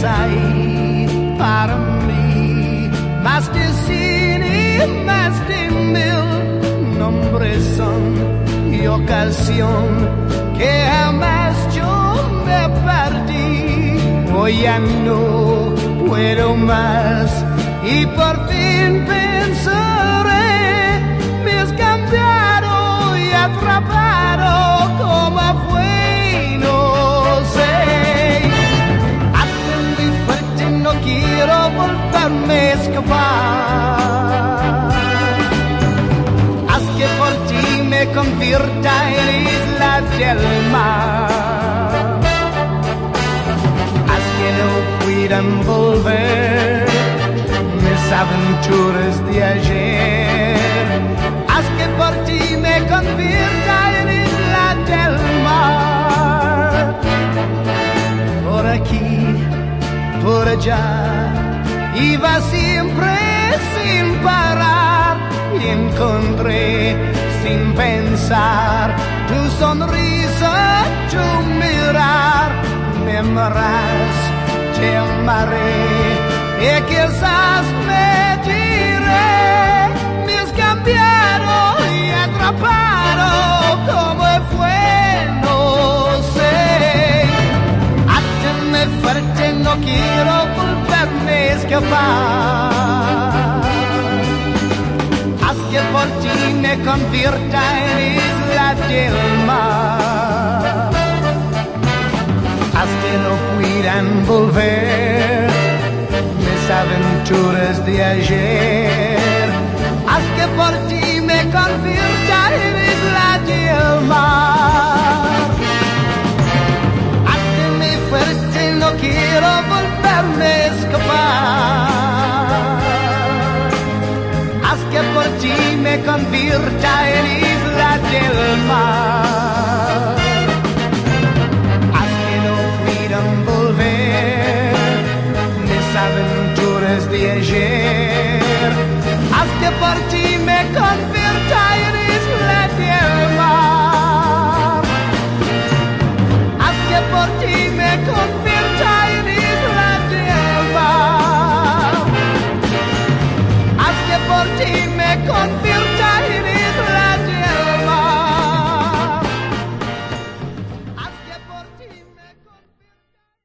inside part of me. Master cine, master mil, nombre son y ocasión que jamás yo me perdí. Hoy ya no puedo más y por fin a escapar. Haz que por ti me convierta en isla del mar. Haz que no puedan volver mis aventuras de ayer. Haz que por ti me convierta en isla del mar. Por aquí, por allá, iba siempre sin parar y encontré sin pensar tu sonrisa, tu mirar. Me te amaré y quizás me Fuerte, no quiero volverme escapar. Haz que por ti me convierta en isla del mar. Haz que no puedan volver mis aventuras de ayer. Haz que por ti me convierta a escapar. Haz que por ti me convierta en isla del mar. Haz que no puedan volver mis aventuras de ayer. Haz que por ti me convierta por ti me convirtió.